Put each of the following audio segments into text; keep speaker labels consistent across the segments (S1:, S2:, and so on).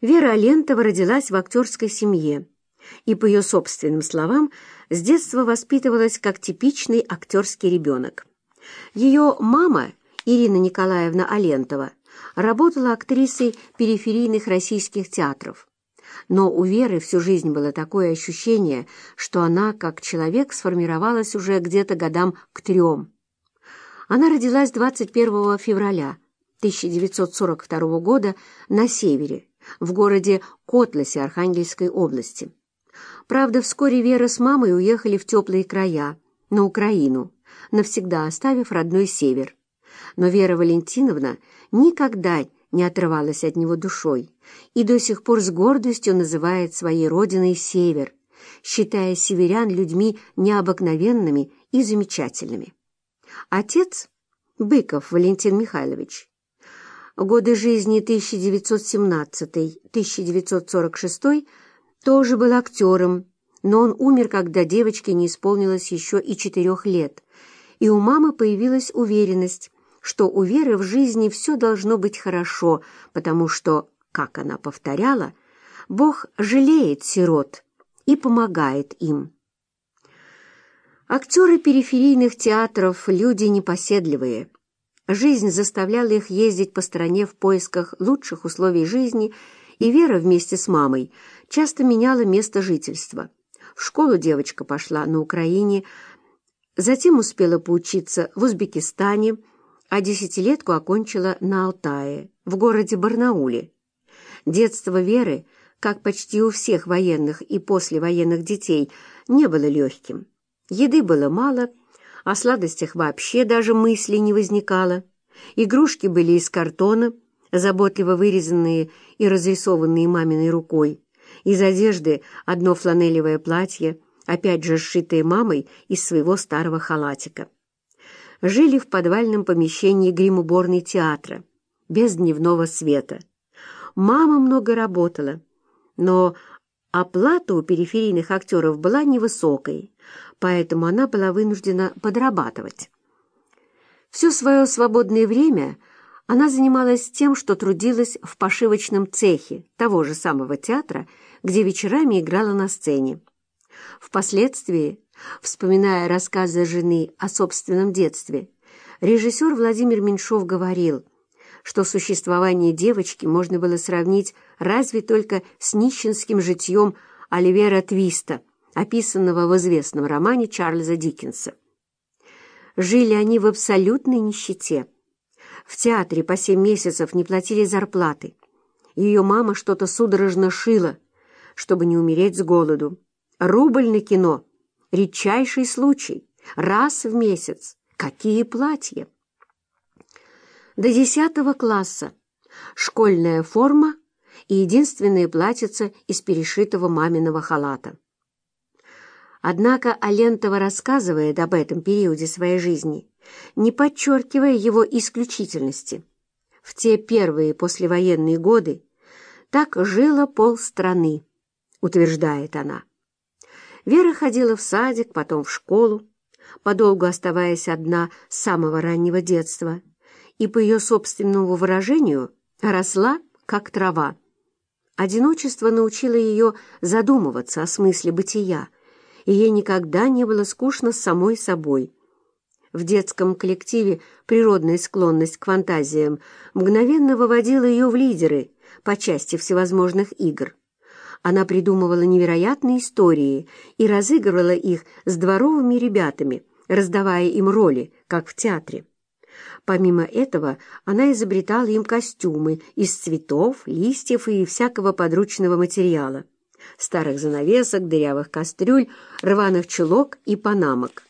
S1: Вера Алентова родилась в актерской семье и, по ее собственным словам, с детства воспитывалась как типичный актерский ребенок. Ее мама, Ирина Николаевна Алентова, работала актрисой периферийных российских театров. Но у Веры всю жизнь было такое ощущение, что она, как человек, сформировалась уже где-то годам к трем. Она родилась 21 февраля 1942 года на севере, в городе Котласе Архангельской области. Правда, вскоре Вера с мамой уехали в теплые края, на Украину, навсегда оставив родной север. Но Вера Валентиновна никогда не отрывалась от него душой и до сих пор с гордостью называет своей родиной Север, считая северян людьми необыкновенными и замечательными. Отец – Быков Валентин Михайлович. Годы жизни 1917-1946 тоже был актером, но он умер, когда девочке не исполнилось еще и четырех лет, и у мамы появилась уверенность, что у Веры в жизни все должно быть хорошо, потому что, как она повторяла, Бог жалеет сирот и помогает им. Актеры периферийных театров – люди непоседливые. Жизнь заставляла их ездить по стране в поисках лучших условий жизни, и Вера вместе с мамой часто меняла место жительства. В школу девочка пошла на Украине, затем успела поучиться в Узбекистане – а десятилетку окончила на Алтае, в городе Барнауле. Детство Веры, как почти у всех военных и послевоенных детей, не было легким. Еды было мало, о сладостях вообще даже мысли не возникало. Игрушки были из картона, заботливо вырезанные и разрисованные маминой рукой. Из одежды одно фланелевое платье, опять же сшитое мамой из своего старого халатика жили в подвальном помещении гримуборной театра, без дневного света. Мама много работала, но оплата у периферийных актеров была невысокой, поэтому она была вынуждена подрабатывать. Все свое свободное время она занималась тем, что трудилась в пошивочном цехе того же самого театра, где вечерами играла на сцене. Впоследствии Вспоминая рассказы жены о собственном детстве, режиссер Владимир Меньшов говорил, что существование девочки можно было сравнить разве только с нищенским житьем Оливера Твиста, описанного в известном романе Чарльза Диккенса. Жили они в абсолютной нищете. В театре по семь месяцев не платили зарплаты. Ее мама что-то судорожно шила, чтобы не умереть с голоду. Рубль на кино — редчайший случай, раз в месяц. Какие платья! До десятого класса школьная форма и единственное платьице из перешитого маминого халата. Однако Алентова рассказывает об этом периоде своей жизни, не подчеркивая его исключительности. В те первые послевоенные годы так жило полстраны, утверждает она. Вера ходила в садик, потом в школу, подолгу оставаясь одна с самого раннего детства, и, по ее собственному выражению, росла, как трава. Одиночество научило ее задумываться о смысле бытия, и ей никогда не было скучно с самой собой. В детском коллективе природная склонность к фантазиям мгновенно выводила ее в лидеры по части всевозможных игр. Она придумывала невероятные истории и разыгрывала их с дворовыми ребятами, раздавая им роли, как в театре. Помимо этого, она изобретала им костюмы из цветов, листьев и всякого подручного материала, старых занавесок, дырявых кастрюль, рваных чулок и панамок.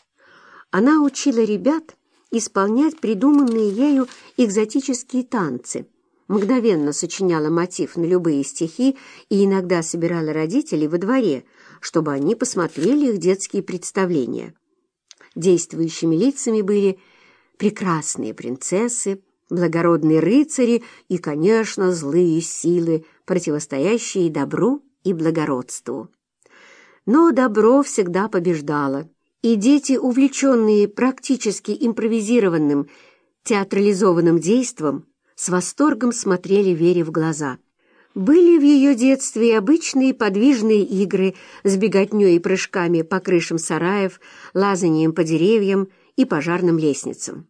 S1: Она учила ребят исполнять придуманные ею экзотические танцы – мгновенно сочиняла мотив на любые стихи и иногда собирала родителей во дворе, чтобы они посмотрели их детские представления. Действующими лицами были прекрасные принцессы, благородные рыцари и, конечно, злые силы, противостоящие добру и благородству. Но добро всегда побеждало, и дети, увлеченные практически импровизированным театрализованным действом, с восторгом смотрели Вере в глаза. Были в ее детстве обычные подвижные игры с беготней и прыжками по крышам сараев, лазанием по деревьям и пожарным лестницам.